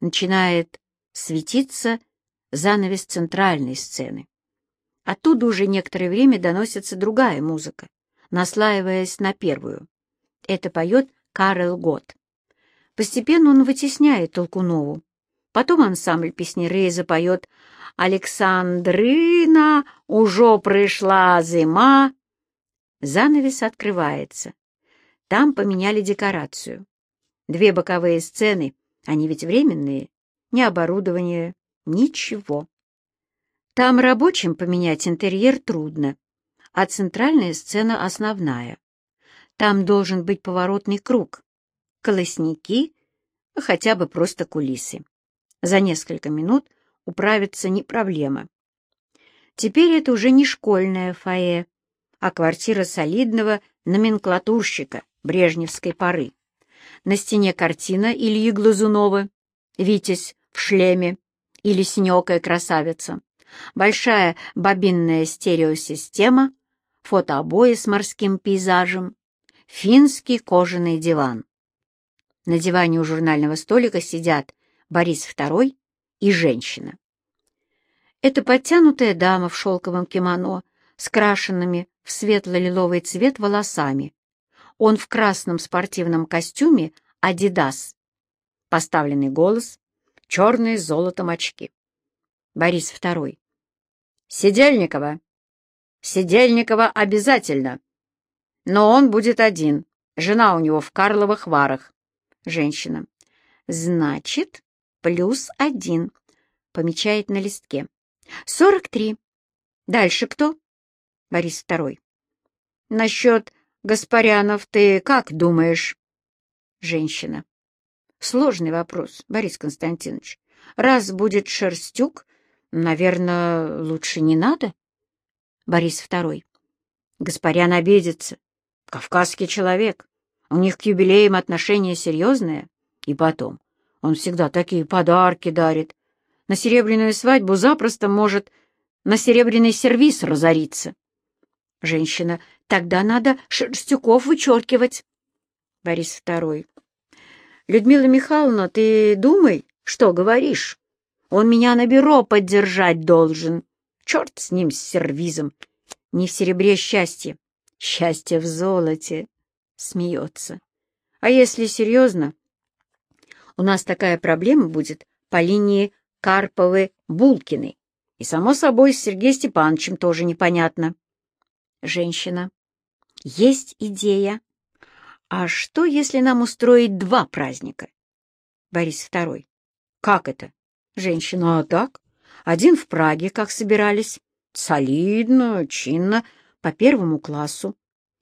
Начинает светиться занавес центральной сцены. Оттуда уже некоторое время доносится другая музыка, наслаиваясь на первую. Это поет Карел Гот. Постепенно он вытесняет Толкунову. Потом ансамбль песнярей запоет «Александрина, уже пришла зима». Занавес открывается. Там поменяли декорацию. Две боковые сцены, они ведь временные, ни оборудования, ничего. Там рабочим поменять интерьер трудно, а центральная сцена основная. Там должен быть поворотный круг, колосники, хотя бы просто кулисы. За несколько минут управиться не проблема. Теперь это уже не школьное фойе, а квартира солидного номенклатурщика брежневской поры. На стене картина Ильи Глазунова «Витязь в шлеме» или «Синекая красавица», большая бобинная стереосистема, фотообои с морским пейзажем, финский кожаный диван. На диване у журнального столика сидят Борис II и женщина. Это подтянутая дама в шелковом кимоно с крашенными в светло-лиловый цвет волосами. Он в красном спортивном костюме «Адидас». Поставленный голос, черные с золотом очки. Борис II. Сидельникова. Сидельникова обязательно. Но он будет один. Жена у него в Карловых Варах. Женщина. Значит, плюс один. Помечает на листке. Сорок три. Дальше кто? Борис Второй. Насчет Гаспарянов ты как думаешь? Женщина. Сложный вопрос, Борис Константинович. Раз будет Шерстюк, наверное, лучше не надо? Борис Второй. Гаспарян обидится. Кавказский человек. У них к юбилеям отношения серьезные. И потом, он всегда такие подарки дарит. На серебряную свадьбу запросто может на серебряный сервиз разориться. Женщина. Тогда надо Шерстюков вычеркивать. Борис Второй. Людмила Михайловна, ты думай, что говоришь. Он меня на бюро поддержать должен. Черт с ним, с сервизом. Не в серебре счастье. Счастье в золоте. Смеется. А если серьезно, у нас такая проблема будет по линии Карповы-Булкины. И, само собой, с Сергеем Степановичем тоже непонятно. Женщина. Есть идея. А что, если нам устроить два праздника? Борис Второй. Как это? Женщина. А так? Один в Праге, как собирались. Солидно, чинно, по первому классу.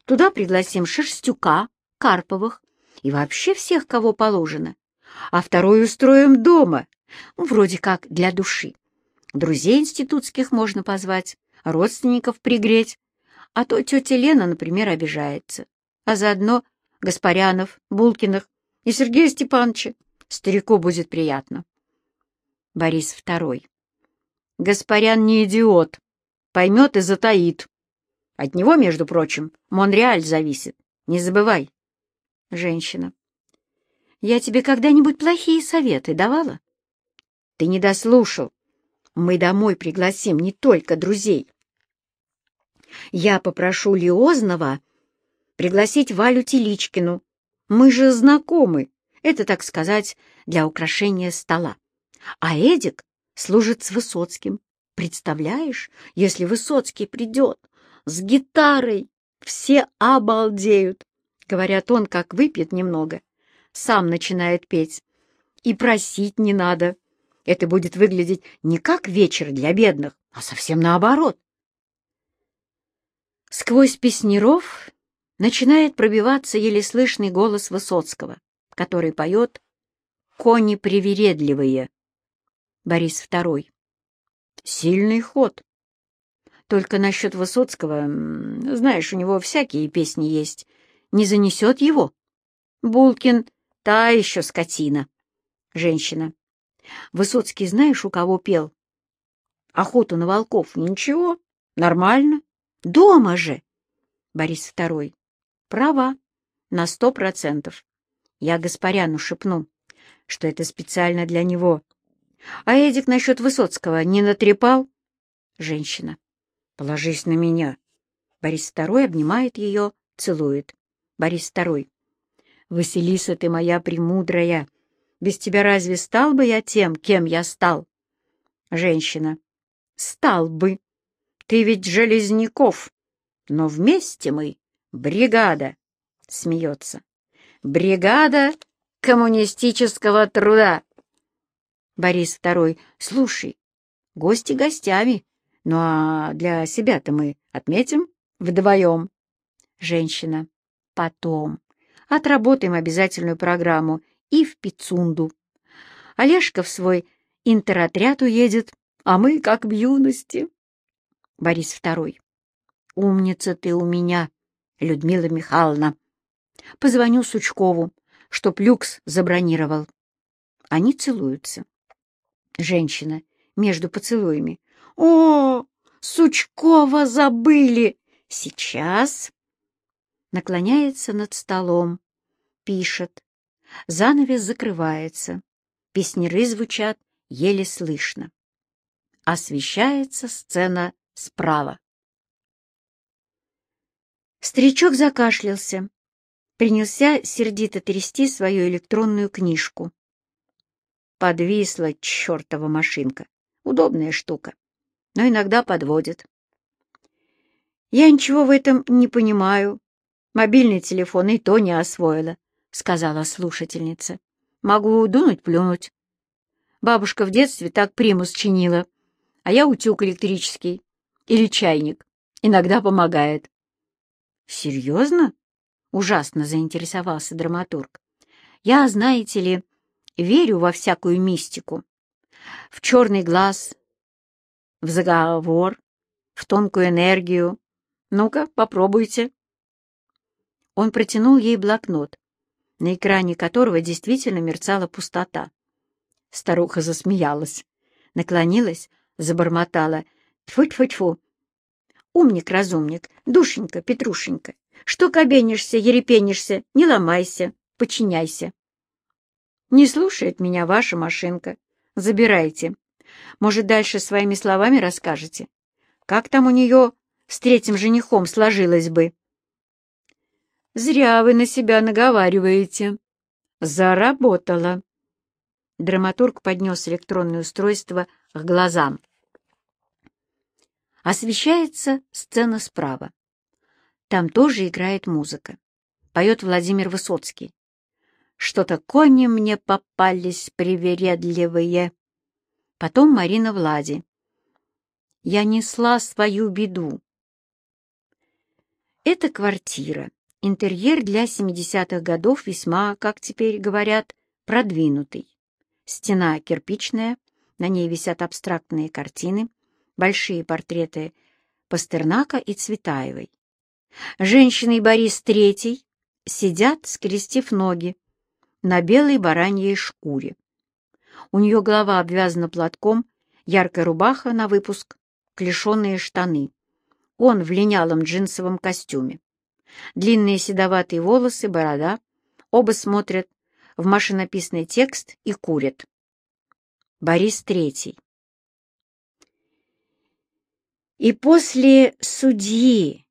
Туда пригласим Шерстюка, Карповых и вообще всех, кого положено. А второй устроим дома, ну, вроде как для души. Друзей институтских можно позвать, родственников пригреть. А то тетя Лена, например, обижается. А заодно Гаспарянов, Булкиных и Сергея Степановича. Старику будет приятно. Борис Второй. Гаспарян не идиот. Поймет и затаит. От него, между прочим, Монреаль зависит. Не забывай. Женщина. Я тебе когда-нибудь плохие советы давала? Ты не дослушал. Мы домой пригласим не только друзей. Я попрошу Лиозного пригласить Валю Теличкину. Мы же знакомы. Это, так сказать, для украшения стола. А Эдик служит с Высоцким. Представляешь, если Высоцкий придет с гитарой, все обалдеют. Говорят, он как выпьет немного, сам начинает петь. И просить не надо. Это будет выглядеть не как вечер для бедных, а совсем наоборот. Сквозь песнеров начинает пробиваться еле слышный голос Высоцкого, который поет «Кони привередливые». Борис Второй. Сильный ход. Только насчет Высоцкого, знаешь, у него всякие песни есть. Не занесет его? Булкин — та еще скотина. Женщина. Высоцкий знаешь, у кого пел? Охоту на волков. Ничего, нормально. Дома же. Борис Второй. Права. На сто процентов. Я Гаспаряну шепну. что это специально для него. А Эдик насчет Высоцкого не натрепал? Женщина. Положись на меня. Борис Второй обнимает ее, целует. Борис Второй. Василиса, ты моя премудрая. Без тебя разве стал бы я тем, кем я стал? Женщина. Стал бы. Ты ведь Железняков. Но вместе мы — бригада. Смеется. Бригада коммунистического труда. Борис Второй. Слушай, гости гостями. Ну а для себя-то мы отметим вдвоем. Женщина. Потом. Отработаем обязательную программу и в Пицунду. Олежка в свой интеротряд уедет, а мы как в юности. Борис Второй. Умница ты у меня, Людмила Михайловна. Позвоню Сучкову, чтоб люкс забронировал. Они целуются. Женщина между поцелуями. «О, Сучкова забыли! Сейчас!» Наклоняется над столом, пишет. Занавес закрывается. Песнеры звучат еле слышно. Освещается сцена справа. Старичок закашлялся, принялся сердито трясти свою электронную книжку. Подвисла чертова машинка. Удобная штука, но иногда подводит. «Я ничего в этом не понимаю. Мобильный телефон и то не освоила», — сказала слушательница. «Могу дунуть-плюнуть. Бабушка в детстве так примус чинила, а я утюг электрический или чайник. Иногда помогает». «Серьезно?» — ужасно заинтересовался драматург. «Я, знаете ли, верю во всякую мистику. В черный глаз, в заговор, в тонкую энергию. Ну-ка, попробуйте». Он протянул ей блокнот, на экране которого действительно мерцала пустота. Старуха засмеялась, наклонилась, забормотала. Тьфу-тьфу-тьфу! Умник-разумник, душенька, Петрушенька, что кабенишься, ерепенишься, не ломайся, подчиняйся. Не слушает меня ваша машинка. Забирайте. Может, дальше своими словами расскажете? Как там у нее с третьим женихом сложилось бы? Зря вы на себя наговариваете. Заработала. Драматург поднес электронное устройство к глазам. Освещается сцена справа. Там тоже играет музыка. Поет Владимир Высоцкий. Что-то кони мне попались привередливые. Потом Марина Влади. Я несла свою беду. Это квартира. Интерьер для 70-х годов весьма, как теперь говорят, продвинутый. Стена кирпичная, на ней висят абстрактные картины, большие портреты Пастернака и Цветаевой. Женщина и Борис Третий сидят, скрестив ноги, на белой бараньей шкуре. У нее голова обвязана платком, яркая рубаха на выпуск, клешеные штаны. Он в линялом джинсовом костюме. Длинные седоватые волосы, борода. Оба смотрят в машинописный текст и курят. Борис Третий. И после судьи,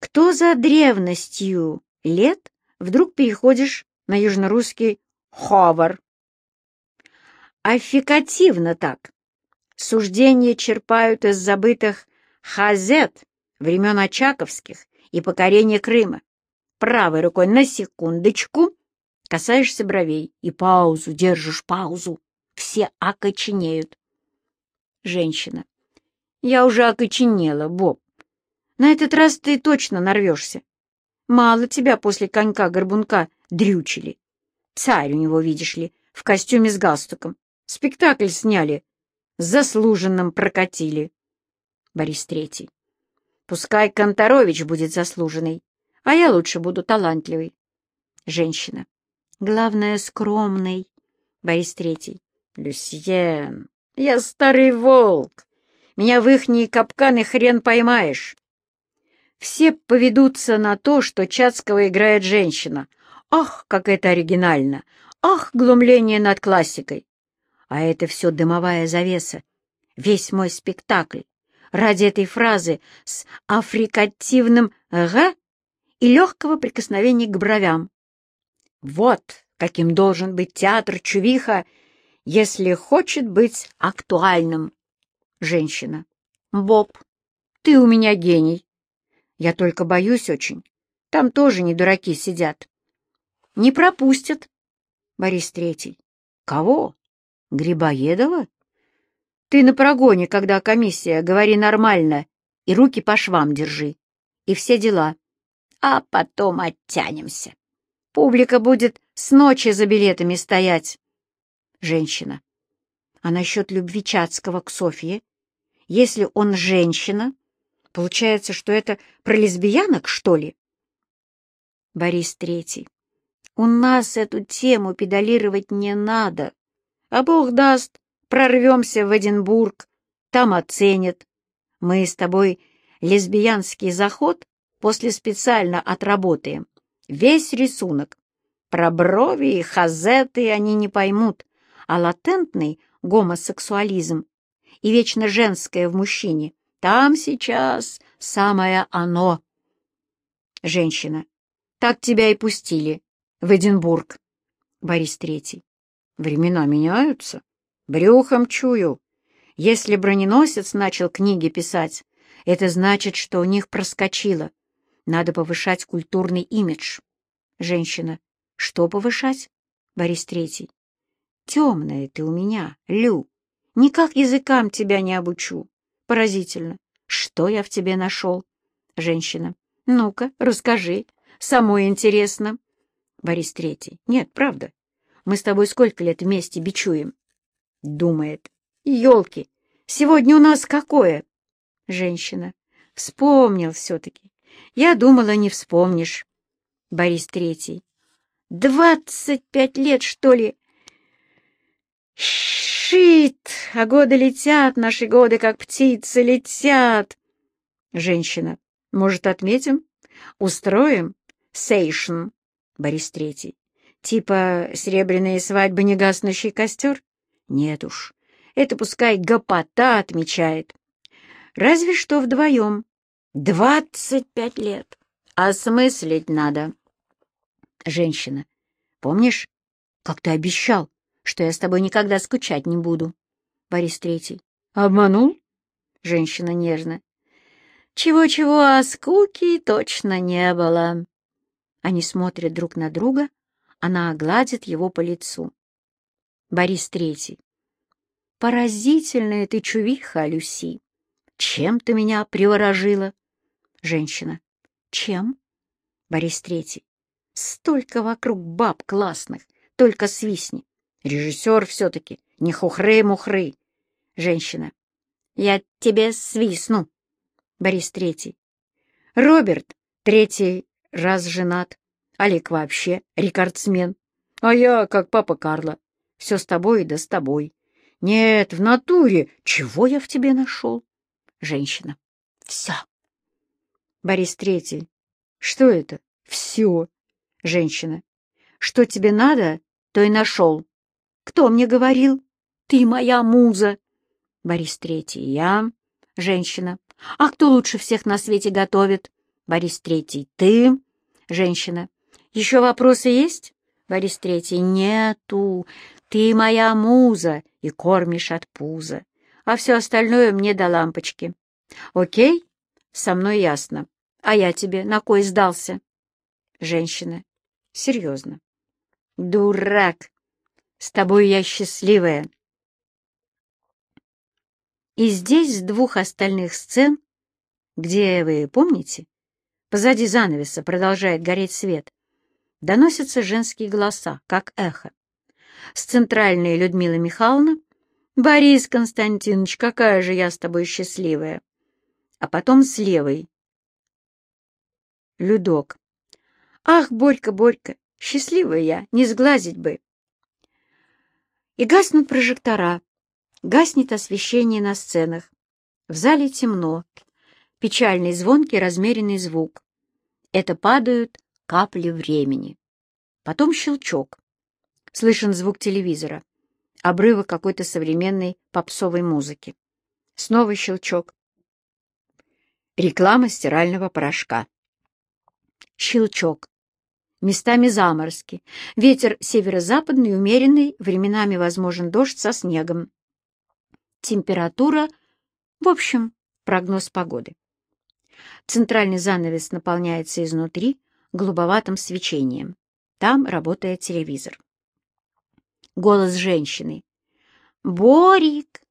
кто за древностью лет, вдруг переходишь на южнорусский «ховар». Аффикативно так. Суждения черпают из забытых «хазет» времен Очаковских и покорения Крыма. Правой рукой на секундочку касаешься бровей и паузу, держишь паузу. Все окоченеют. Женщина. Я уже окоченела, Боб. На этот раз ты точно нарвешься. Мало тебя после конька-горбунка дрючили. Царь у него, видишь ли, в костюме с галстуком. Спектакль сняли, с заслуженным прокатили. Борис Третий. Пускай Конторович будет заслуженный, а я лучше буду талантливый. Женщина. Главное, скромный. Борис Третий. Люсьен, я старый волк. Меня в ихние капканы хрен поймаешь. Все поведутся на то, что Чацкого играет женщина. Ах, как это оригинально! Ах, глумление над классикой! А это все дымовая завеса, весь мой спектакль ради этой фразы с африкативным «г» и легкого прикосновения к бровям. Вот каким должен быть театр Чувиха, если хочет быть актуальным. Женщина. Боб, ты у меня гений. Я только боюсь очень. Там тоже не дураки сидят. Не пропустят. Борис Третий. Кого? Грибоедова? Ты на прогоне, когда комиссия, говори нормально и руки по швам держи. И все дела. А потом оттянемся. Публика будет с ночи за билетами стоять. Женщина. А насчет любви Чацкого к Софье? Если он женщина, получается, что это про лесбиянок, что ли? Борис Третий. У нас эту тему педалировать не надо. А Бог даст, прорвемся в Эдинбург, там оценят. Мы с тобой лесбиянский заход после специально отработаем. Весь рисунок. Про брови и хазеты они не поймут, а латентный гомосексуализм и вечно женское в мужчине там сейчас самое оно. Женщина. Так тебя и пустили. В Эдинбург. Борис Третий. Времена меняются. Брюхом чую. Если броненосец начал книги писать, это значит, что у них проскочило. Надо повышать культурный имидж. Женщина. Что повышать? Борис Третий. Темная ты у меня, Лю. Никак языкам тебя не обучу. Поразительно. Что я в тебе нашел? Женщина. Ну-ка, расскажи. Самое интересно. Борис Третий. Нет, правда. Мы с тобой сколько лет вместе бичуем? Думает. Елки, сегодня у нас какое? Женщина. Вспомнил все-таки. Я думала, не вспомнишь. Борис Третий. Двадцать пять лет, что ли? Шит! А годы летят, наши годы, как птицы, летят. Женщина. Может, отметим? Устроим? Сейшн. Борис Третий. Типа серебряные свадьбы, негаснущий костер? Нет уж, это пускай гопота отмечает. Разве что вдвоем. Двадцать пять лет. Осмыслить надо. Женщина. Помнишь, как ты обещал, что я с тобой никогда скучать не буду? Борис Третий. Обманул? Женщина нежно. Чего-чего, а скуки точно не было. Они смотрят друг на друга, она гладит его по лицу. Борис Третий. Поразительная ты чувиха, Люси. Чем ты меня приворожила? Женщина. Чем? Борис Третий. Столько вокруг баб классных, только свистни. Режиссер все-таки, не хухры-мухры. Женщина. Я тебе свистну. Борис Третий. Роберт третий раз женат. Олег вообще рекордсмен. А я, как папа Карла, все с тобой да с тобой. Нет, в натуре. Чего я в тебе нашел? Женщина. Все. Борис Третий. Что это? Все. Женщина. Что тебе надо, то и нашел. Кто мне говорил? Ты моя муза. Борис Третий. Я. Женщина. А кто лучше всех на свете готовит? Борис Третий. Ты. Женщина. Еще вопросы есть? Борис Третий. Нету. Ты моя муза и кормишь от пуза. А все остальное мне до лампочки. Окей? Со мной ясно. А я тебе на кой сдался? Женщина. Серьезно. Дурак. С тобой я счастливая. И здесь с двух остальных сцен, где, вы помните, позади занавеса продолжает гореть свет, доносятся женские голоса, как эхо. С центральной Людмила Михайловна «Борис Константинович, какая же я с тобой счастливая!» А потом с левой Людок. «Ах, Борька, Борька, счастливая я, не сглазить бы!» И гаснут прожектора, гаснет освещение на сценах. В зале темно, печальный звонкий размеренный звук. Это падают капли времени. Потом щелчок. Слышен звук телевизора, обрывок какой-то современной попсовой музыки. Снова щелчок. Реклама стирального порошка. Щелчок. Местами заморозки. Ветер северо-западный, умеренный, временами возможен дождь со снегом. Температура, в общем, прогноз погоды. Центральный занавес наполняется изнутри голубоватым свечением. Там работает телевизор. Голос женщины. «Борик!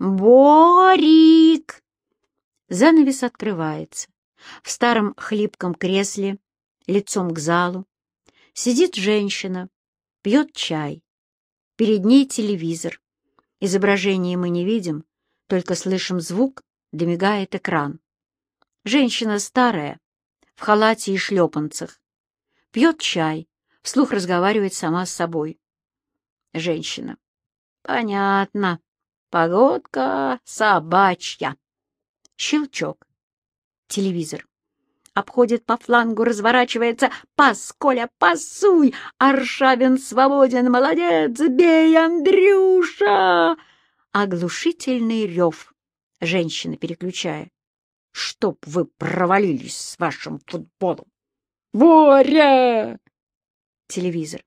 Борик!» Занавес открывается. В старом хлипком кресле, лицом к залу, сидит женщина, пьет чай. Перед ней телевизор. Изображение мы не видим, только слышим звук, домигает экран. Женщина старая, в халате и шлепанцах. Пьет чай, вслух разговаривает сама с собой. Женщина. Понятно. Погодка собачья. Щелчок. Телевизор. Обходит по флангу, разворачивается. Пас, Коля, пасуй! Аршавин свободен, молодец! Бей, Андрюша! Оглушительный рев. Женщина, переключая. Чтоб вы провалились с вашим футболом! Боря! Телевизор.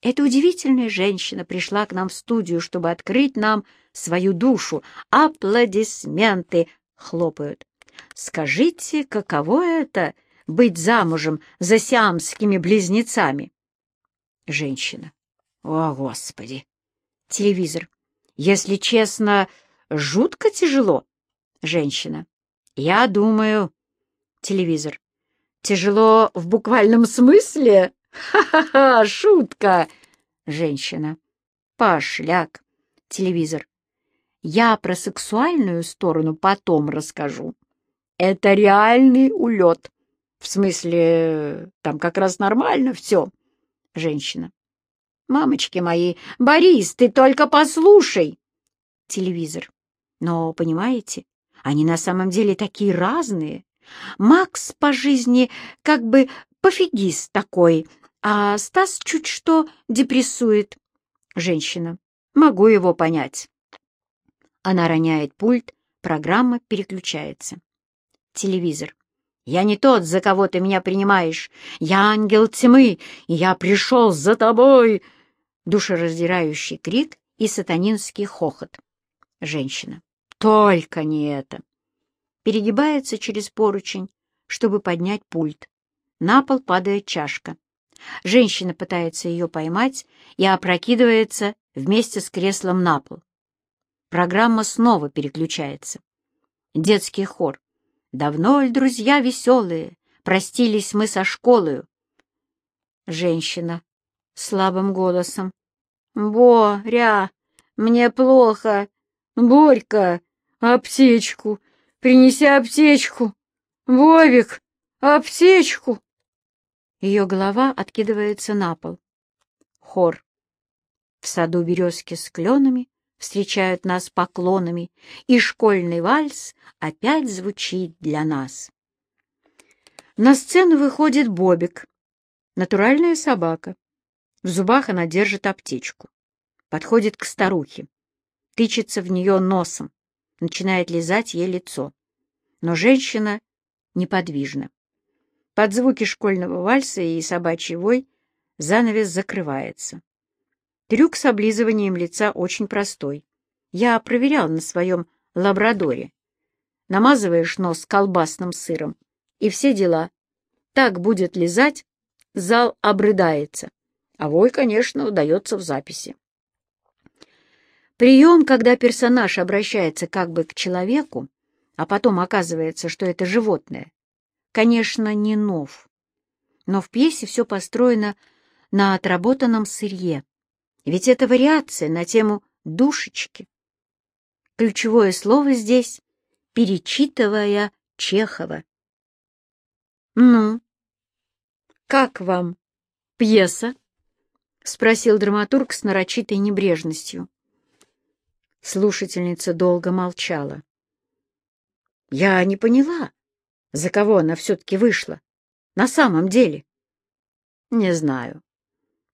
Эта удивительная женщина пришла к нам в студию, чтобы открыть нам свою душу. Аплодисменты хлопают. Скажите, каково это — быть замужем за сиамскими близнецами? Женщина. О, Господи! Телевизор. Если честно, жутко тяжело. Женщина. Я думаю. Телевизор. Тяжело в буквальном смысле? Ха-ха-ха, шутка. Женщина. Пошляк. Телевизор. Я про сексуальную сторону потом расскажу. Это реальный улет. В смысле, там как раз нормально все. Женщина. Мамочки мои, Борис, ты только послушай. Телевизор. Но, понимаете, они на самом деле такие разные. Макс по жизни как бы пофигист такой, а Стас чуть что депрессует. Женщина. Могу его понять. Она роняет пульт, программа переключается. Телевизор. «Я не тот, за кого ты меня принимаешь. Я ангел тьмы, и я пришел за тобой!» Душераздирающий крик и сатанинский хохот. Женщина. «Только не это!» Перегибается через поручень, чтобы поднять пульт. На пол падает чашка. Женщина пытается ее поймать и опрокидывается вместе с креслом на пол. Программа снова переключается. Детский хор. «Давно ли, друзья веселые, простились мы со школою?» Женщина слабым голосом. «Боря, мне плохо. Борька, аптечку, принеси аптечку. Вовик, аптечку!» Ее голова откидывается на пол. Хор. В саду березки с кленами встречают нас поклонами, и школьный вальс опять звучит для нас. На сцену выходит Бобик, натуральная собака. В зубах она держит аптечку. Подходит к старухе, тычется в нее носом, начинает лизать ей лицо. Но женщина неподвижна. Под звуки школьного вальса и собачий вой занавес закрывается. Трюк с облизыванием лица очень простой. Я проверял на своем лабрадоре. Намазываешь нос колбасным сыром, и все дела. Так будет лизать, зал обрыдается. А вой, конечно, удается в записи. Прием, когда персонаж обращается как бы к человеку, а потом оказывается, что это животное, конечно, не нов. Но в пьесе все построено на отработанном сырье. Ведь это вариация на тему душечки. Ключевое слово здесь — перечитывая Чехова. «Ну, как вам пьеса?» — спросил драматург с нарочитой небрежностью. Слушательница долго молчала. «Я не поняла, за кого она все-таки вышла. На самом деле?» «Не знаю.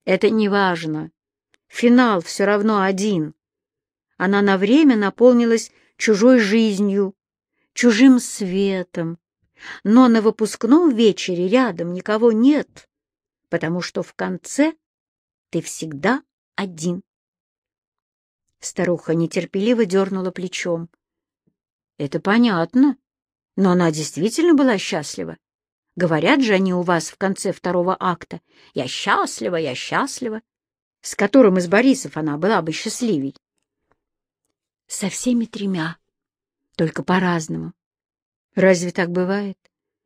Это не важно. Финал все равно один. Она на время наполнилась чужой жизнью, чужим светом. Но на выпускном вечере рядом никого нет, потому что в конце ты всегда один. Старуха нетерпеливо дернула плечом. Это понятно, но она действительно была счастлива. Говорят же они у вас в конце второго акта «Я счастлива, я счастлива», с которым из Борисов она была бы счастливей. Со всеми тремя, только по-разному. Разве так бывает?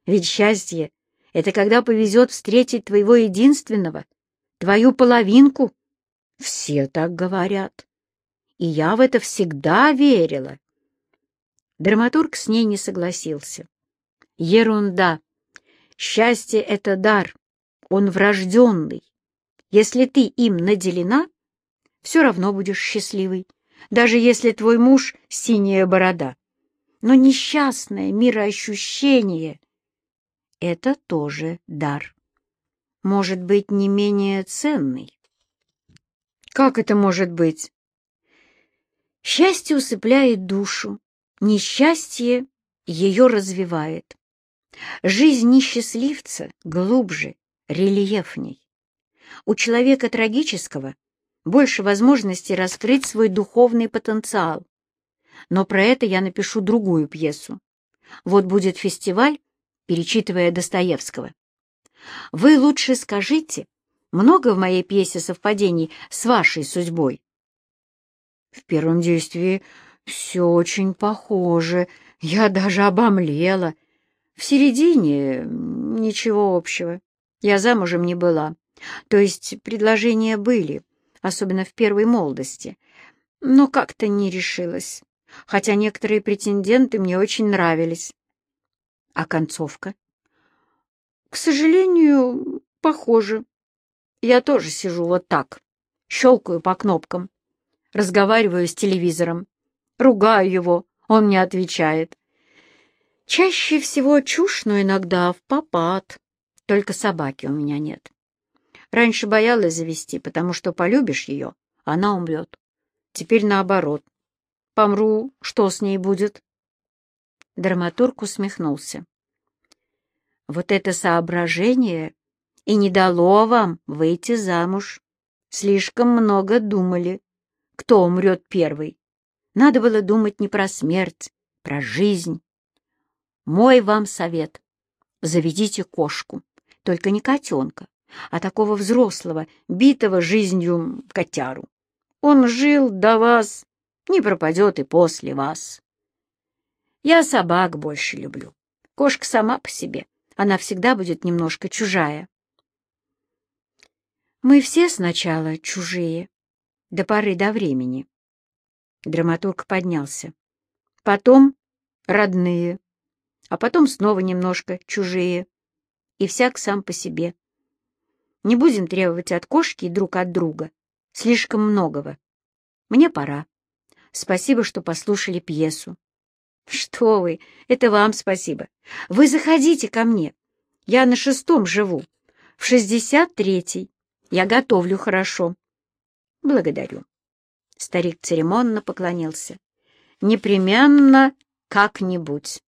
Ведь счастье — это когда повезет встретить твоего единственного, твою половинку. Все так говорят. И я в это всегда верила. Драматург с ней не согласился. Ерунда. Счастье — это дар. Он врожденный. Если ты им наделена, все равно будешь счастливой, даже если твой муж — синяя борода. Но несчастное мироощущение — это тоже дар. Может быть, не менее ценный. Как это может быть? Счастье усыпляет душу, несчастье ее развивает. Жизнь несчастливца глубже, рельефней. У человека трагического больше возможностей раскрыть свой духовный потенциал. Но про это я напишу другую пьесу. Вот будет фестиваль, перечитывая Достоевского. Вы лучше скажите, много в моей пьесе совпадений с вашей судьбой? В первом действии все очень похоже. Я даже обомлела. В середине ничего общего. Я замужем не была. То есть предложения были, особенно в первой молодости. Но как-то не решилась, хотя некоторые претенденты мне очень нравились. А концовка? К сожалению, похоже. Я тоже сижу вот так, щелкаю по кнопкам, разговариваю с телевизором, ругаю его, он не отвечает. Чаще всего чушь, но иногда в попад. Только собаки у меня нет. Раньше боялась завести, потому что полюбишь ее, она умрет. Теперь наоборот. Помру, что с ней будет? Драматург усмехнулся. Вот это соображение и не дало вам выйти замуж. Слишком много думали, кто умрет первый. Надо было думать не про смерть, про жизнь. Мой вам совет — заведите кошку, только не котенка, а такого взрослого, битого жизнью котяру. Он жил до вас, не пропадет и после вас. Я собак больше люблю. Кошка сама по себе, она всегда будет немножко чужая. Мы все сначала чужие, до поры до времени. Драматург поднялся. Потом родные, а потом снова немножко чужие, и всяк сам по себе. Не будем требовать от кошки и друг от друга. Слишком многого. Мне пора. Спасибо, что послушали пьесу. Что вы, это вам спасибо. Вы заходите ко мне. Я на шестом живу. В шестьдесят третий. Я готовлю хорошо. Благодарю. Старик церемонно поклонился. Непременно как-нибудь.